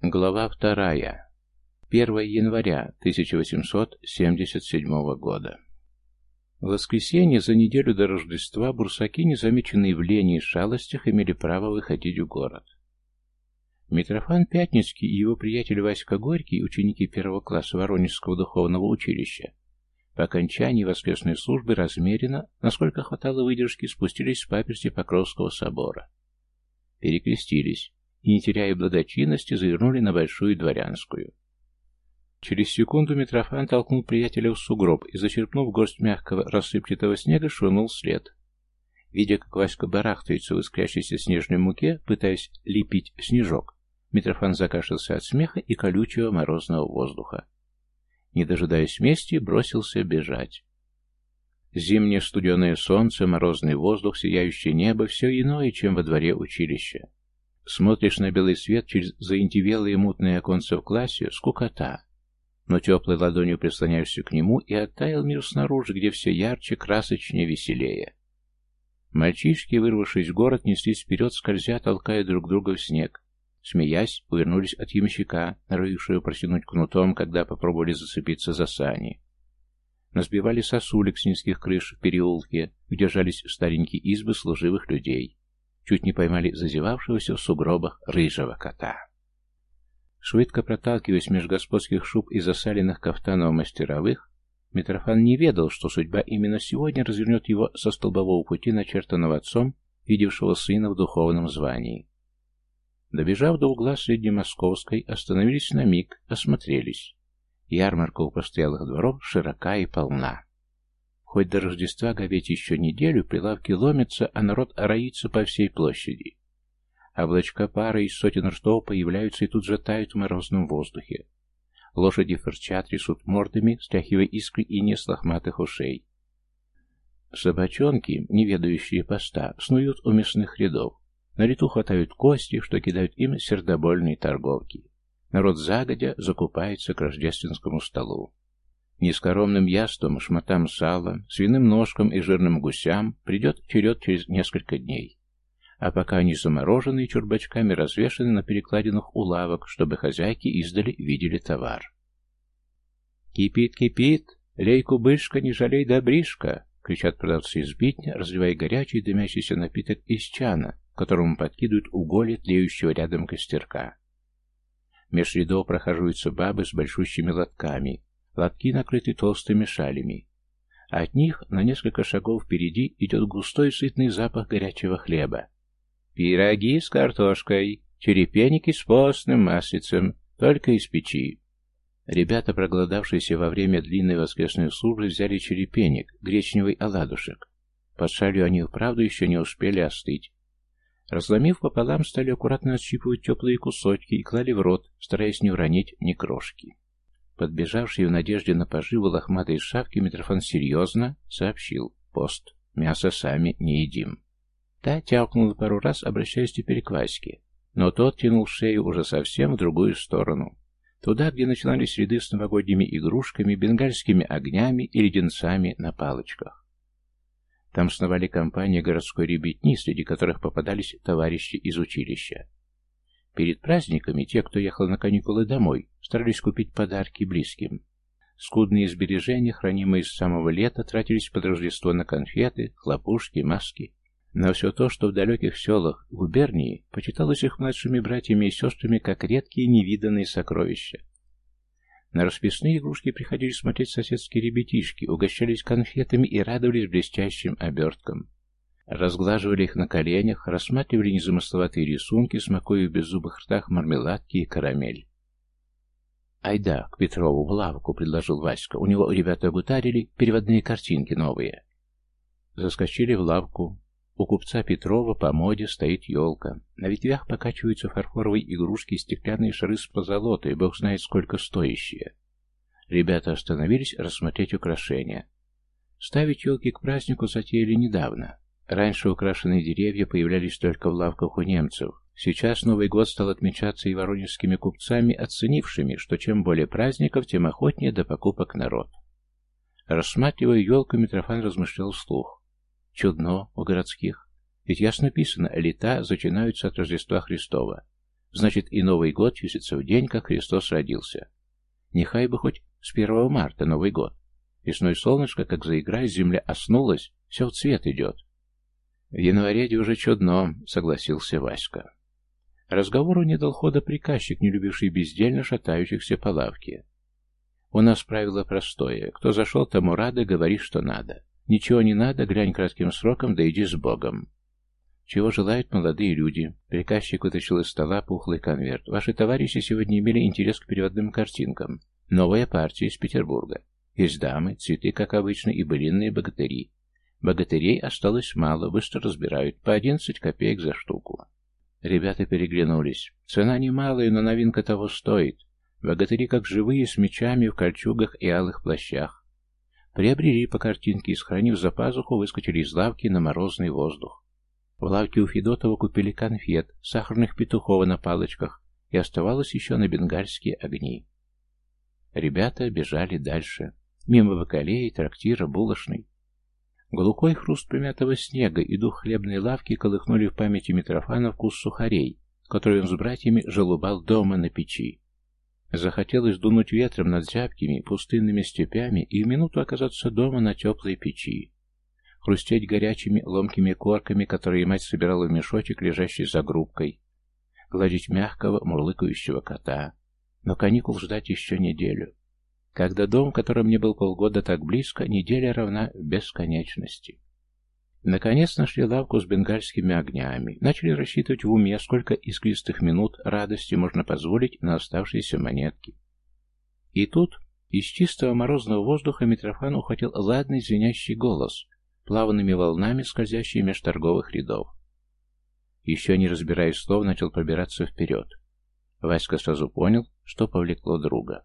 Глава вторая. 1 января 1877 года. В воскресенье за неделю до Рождества бурсаки, незамеченные в лени и шалостях, имели право выходить в город. Митрофан Пятницкий и его приятель Васька Горький, ученики первого класса Воронежского духовного училища, по окончании воскресной службы размеренно, насколько хватало выдержки, спустились с паперти Покровского собора. Перекрестились и, не теряя благочинности, завернули на Большую Дворянскую. Через секунду Митрофан толкнул приятеля в сугроб и, зачерпнув горсть мягкого рассыпчатого снега, швырнул след. Видя, как Васька барахтается в искрящейся снежной муке, пытаясь лепить снежок, Митрофан закашлялся от смеха и колючего морозного воздуха. Не дожидаясь мести, бросился бежать. Зимнее студеное солнце, морозный воздух, сияющее небо — все иное, чем во дворе училища. Смотришь на белый свет через заинтевелые мутные оконца в классе — скукота. Но теплой ладонью прислоняешься к нему, и оттаял мир снаружи, где все ярче, красочнее, веселее. Мальчишки, вырвавшись в город, неслись вперед, скользя, толкая друг друга в снег. Смеясь, увернулись от ямщика, норовившего протянуть кнутом, когда попробовали зацепиться за сани. Насбивали сосулек с низких крыш в переулке, где жались старенькие избы служивых людей чуть не поймали зазевавшегося в сугробах рыжего кота. Швидко проталкиваясь меж господских шуб и засаленных кафтанов мастеровых, Митрофан не ведал, что судьба именно сегодня развернет его со столбового пути, начертанного отцом, видевшего сына в духовном звании. Добежав до угла Среднемосковской, остановились на миг, осмотрелись. Ярмарка у постоялых дворов широка и полна. Хоть до Рождества говеть еще неделю, прилавки ломятся, а народ роится по всей площади. Облачка пары из сотен ртов появляются и тут же тают в морозном воздухе. Лошади фырчат, трясут мордами, стряхивая искры и не с лохматых ушей. Собачонки, не ведающие поста, снуют у мясных рядов. На лету хватают кости, что кидают им сердобольные торговки. Народ загодя закупается к рождественскому столу. Нескоромным яством, шматам сала, свиным ножкам и жирным гусям придет черед через несколько дней. А пока они заморожены и чурбачками развешаны на перекладинах у лавок, чтобы хозяйки издали видели товар. «Кипит, кипит! Лей, кубышка, не жалей добришка!» — кричат продавцы из битня, разливая горячий дымящийся напиток из чана, которому подкидывают уголье тлеющего рядом костерка. Меж рядов прохаживаются бабы с большущими лотками, Лотки накрыты толстыми шалями. От них на несколько шагов впереди идет густой сытный запах горячего хлеба. Пироги с картошкой, черепеники с постным маслицем, только из печи. Ребята, проголодавшиеся во время длинной воскресной службы, взяли черепенек, гречневый оладушек. Под шалью они вправду еще не успели остыть. Разломив пополам, стали аккуратно отщипывать теплые кусочки и клали в рот, стараясь не уронить ни крошки. Подбежавший в надежде на поживу лохматой шапки, Митрофан серьезно сообщил. Пост. Мясо сами не едим. Та тявкнула пару раз, обращаясь теперь к Ваське. Но тот тянул шею уже совсем в другую сторону. Туда, где начинались ряды с новогодними игрушками, бенгальскими огнями и леденцами на палочках. Там сновали компании городской ребятни, среди которых попадались товарищи из училища. Перед праздниками те, кто ехал на каникулы домой, старались купить подарки близким. Скудные сбережения, хранимые с самого лета, тратились под Рождество на конфеты, хлопушки, маски. На все то, что в далеких селах губернии почиталось их младшими братьями и сестрами как редкие невиданные сокровища. На расписные игрушки приходили смотреть соседские ребятишки, угощались конфетами и радовались блестящим оберткам. Разглаживали их на коленях, рассматривали незамысловатые рисунки, смакуя в беззубых ртах мармеладки и карамель. «Айда, к Петрову в лавку», — предложил Васька. «У него ребята гутарили, переводные картинки новые». Заскочили в лавку. У купца Петрова по моде стоит елка. На ветвях покачиваются фарфоровые игрушки и стеклянные шары с позолотой, бог знает сколько стоящие. Ребята остановились рассмотреть украшения. Ставить елки к празднику затеяли недавно. Раньше украшенные деревья появлялись только в лавках у немцев. Сейчас Новый год стал отмечаться и воронежскими купцами, оценившими, что чем более праздников, тем охотнее до покупок народ. Рассматривая елку, Митрофан размышлял вслух. Чудно у городских. Ведь ясно написано, лета зачинаются от Рождества Христова. Значит, и Новый год числится в день, как Христос родился. Нехай бы хоть с 1 марта Новый год. Весной солнышко, как заиграет, земля оснулась, все в цвет идет. В январе уже чудно, согласился Васька. Разговору не дал хода приказчик, не любивший бездельно шатающихся по лавке. У нас правило простое. Кто зашел, тому рады, говори, что надо. Ничего не надо, глянь кратким сроком, да иди с Богом. Чего желают молодые люди? Приказчик вытащил из стола пухлый конверт. Ваши товарищи сегодня имели интерес к переводным картинкам. Новая партия из Петербурга. Есть дамы, цветы, как обычно, и былинные богатыри. Богатырей осталось мало, быстро разбирают, по 11 копеек за штуку. Ребята переглянулись. Цена немалая, но новинка того стоит. Богатыри как живые, с мечами, в кольчугах и алых плащах. Приобрели по картинке и, сохранив за пазуху, выскочили из лавки на морозный воздух. В лавке у Федотова купили конфет, сахарных петухов на палочках, и оставалось еще на бенгальские огни. Ребята бежали дальше, мимо бакалеи, трактира, булочной. Глухой хруст примятого снега и дух хлебной лавки колыхнули в памяти Митрофана вкус сухарей, который он с братьями желубал дома на печи. Захотелось дунуть ветром над зябкими, пустынными степями и в минуту оказаться дома на теплой печи хрустеть горячими ломкими корками, которые мать собирала в мешочек, лежащий за грубкой, гладить мягкого, мурлыкающего кота. Но каникул ждать еще неделю. Когда дом, в котором мне был полгода так близко, неделя равна бесконечности. Наконец нашли лавку с бенгальскими огнями. Начали рассчитывать в уме, сколько искристых минут радости можно позволить на оставшиеся монетки. И тут из чистого морозного воздуха Митрофан ухватил ладный звенящий голос, плавными волнами, скользящие меж торговых рядов. Еще не разбирая слов, начал пробираться вперед. Васька сразу понял, что повлекло друга.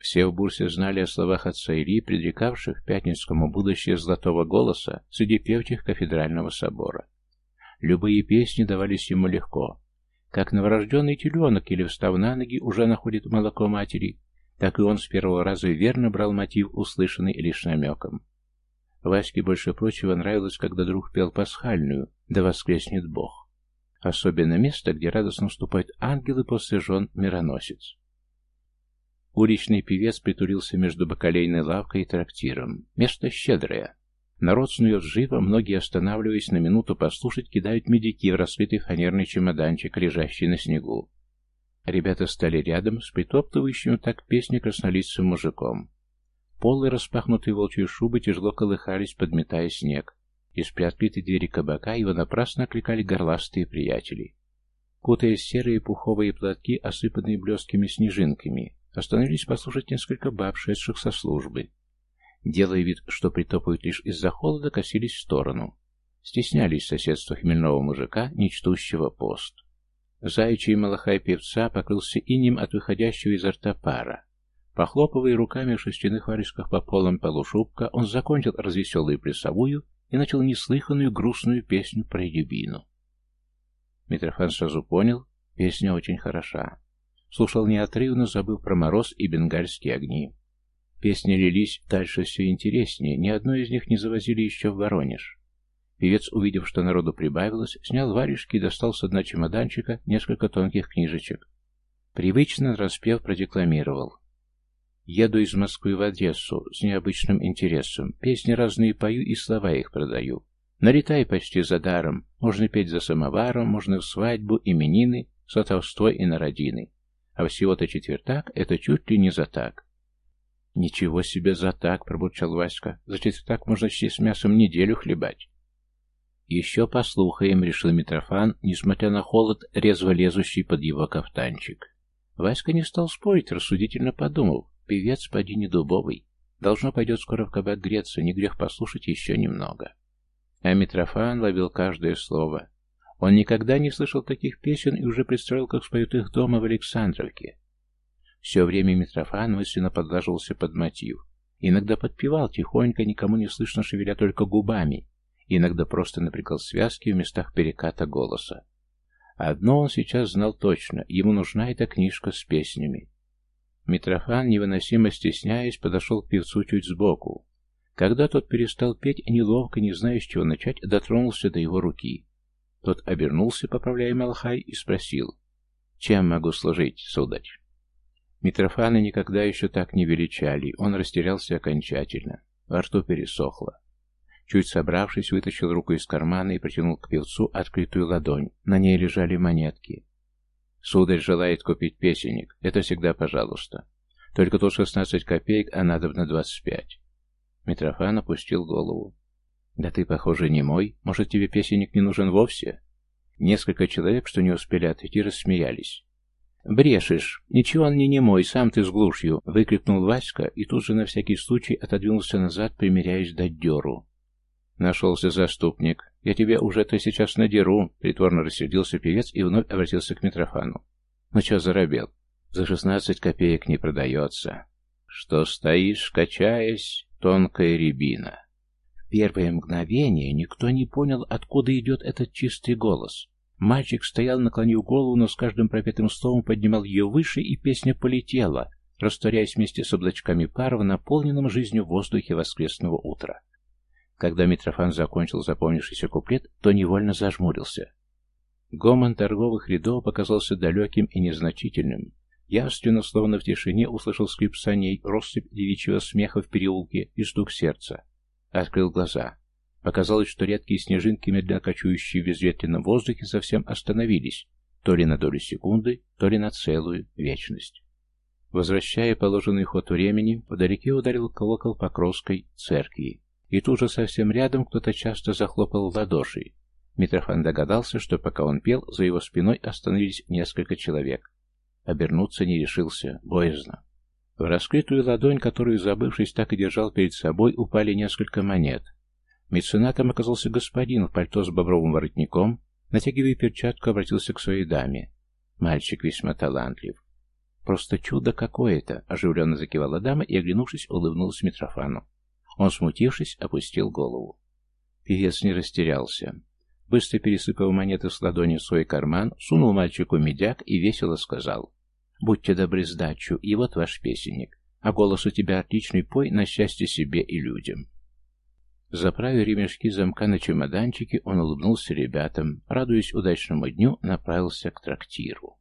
Все в бурсе знали о словах отца Ильи, предрекавших Пятницкому будущее золотого голоса среди певчих кафедрального собора. Любые песни давались ему легко. Как новорожденный теленок или встав на ноги уже находит молоко матери, так и он с первого раза верно брал мотив, услышанный лишь намеком. Ваське больше прочего нравилось, когда друг пел пасхальную «Да воскреснет Бог». Особенно место, где радостно вступают ангелы после жен мироносец. Уличный певец притулился между бакалейной лавкой и трактиром. Место щедрое. Народ снует живо, многие, останавливаясь на минуту послушать, кидают медики в раскрытый фанерный чемоданчик, лежащий на снегу. Ребята стали рядом с притоптывающим так песни краснолицым мужиком. Полы распахнутые волчьей шубы тяжело колыхались, подметая снег. Из приоткрытой двери кабака его напрасно окликали горластые приятели. Кутая серые пуховые платки, осыпанные блесткими снежинками, остановились послушать несколько баб, шедших со службы. Делая вид, что притопают лишь из-за холода, косились в сторону. Стеснялись соседства хмельного мужика, не чтущего пост. Заячий малахай певца покрылся инем от выходящего изо рта пара. Похлопывая руками в шерстяных варежках по полам полушубка, он закончил развеселую плясовую и начал неслыханную грустную песню про Ебину. Митрофан сразу понял, песня очень хороша. Слушал неотрывно, забыв про мороз и бенгальские огни. Песни лились дальше все интереснее, ни одной из них не завозили еще в Воронеж. Певец, увидев, что народу прибавилось, снял варежки и достал с дна чемоданчика несколько тонких книжечек. Привычно распев продекламировал. Еду из Москвы в Одессу с необычным интересом. Песни разные пою и слова их продаю. Налетай почти за даром. Можно петь за самоваром, можно в свадьбу, именины, сватовство и народины. А всего-то четвертак — это чуть ли не за так. «Ничего себе за так!» — пробурчал Васька. «За четвертак можно с мясом неделю хлебать». «Еще послухаем», — решил Митрофан, несмотря на холод, резво лезущий под его кафтанчик. Васька не стал спорить, рассудительно подумал. Певец поди не дубовый. Должно пойдет скоро в кабак греться, не грех послушать еще немного. А Митрофан ловил каждое слово. Он никогда не слышал таких песен и уже представил, как споют их дома в Александровке. Все время Митрофан мысленно подлаживался под мотив. Иногда подпевал тихонько, никому не слышно, шевеля только губами. Иногда просто напрягал связки в местах переката голоса. Одно он сейчас знал точно, ему нужна эта книжка с песнями. Митрофан, невыносимо стесняясь, подошел к певцу чуть сбоку. Когда тот перестал петь, неловко, не зная, с чего начать, дотронулся до его руки. Тот обернулся, поправляя Малхай, и спросил. Чем могу служить, сударь? Митрофана никогда еще так не величали, он растерялся окончательно. Во рту пересохло. Чуть собравшись, вытащил руку из кармана и протянул к певцу открытую ладонь. На ней лежали монетки. «Сударь желает купить песенник. Это всегда пожалуйста. Только тут шестнадцать копеек, а надо на двадцать пять». Митрофан опустил голову. «Да ты, похоже, не мой. Может, тебе песенник не нужен вовсе?» Несколько человек, что не успели отойти, рассмеялись. «Брешешь! Ничего он не мой, сам ты с глушью!» — выкрикнул Васька и тут же на всякий случай отодвинулся назад, примеряясь дать дёру. Нашелся заступник. «Я тебя уже-то сейчас надеру!» — притворно рассердился певец и вновь обратился к Митрофану. «Ну чё заробел? За шестнадцать копеек не продается!» «Что стоишь, качаясь, тонкая рябина!» Первое мгновение никто не понял, откуда идет этот чистый голос. Мальчик стоял, наклонив голову, но с каждым пропетым словом поднимал ее выше, и песня полетела, растворяясь вместе с облачками пара в наполненном жизнью воздухе воскресного утра. Когда Митрофан закончил запомнившийся куплет, то невольно зажмурился. Гомон торговых рядов показался далеким и незначительным. Явственно, словно в тишине, услышал скрип саней, россыпь девичьего смеха в переулке и стук сердца. Открыл глаза. Показалось, что редкие снежинки, медленно кочующие в безветренном воздухе, совсем остановились, то ли на долю секунды, то ли на целую вечность. Возвращая положенный ход времени, вдалеке ударил колокол Покровской церкви. И тут же совсем рядом кто-то часто захлопал в ладоши. Митрофан догадался, что пока он пел, за его спиной остановились несколько человек. Обернуться не решился, боязно. В раскрытую ладонь, которую, забывшись, так и держал перед собой, упали несколько монет — Меценатом оказался господин в пальто с бобровым воротником, натягивая перчатку, обратился к своей даме. Мальчик весьма талантлив. «Просто чудо какое-то!» — оживленно закивала дама и, оглянувшись, улыбнулась Митрофану. Он, смутившись, опустил голову. Певец не растерялся. Быстро пересыпав монеты с ладони в свой карман, сунул мальчику медяк и весело сказал. «Будьте добры сдачу, и вот ваш песенник. А голос у тебя отличный, пой на счастье себе и людям». Заправив ремешки замка на чемоданчике, он улыбнулся ребятам, радуясь удачному дню, направился к трактиру.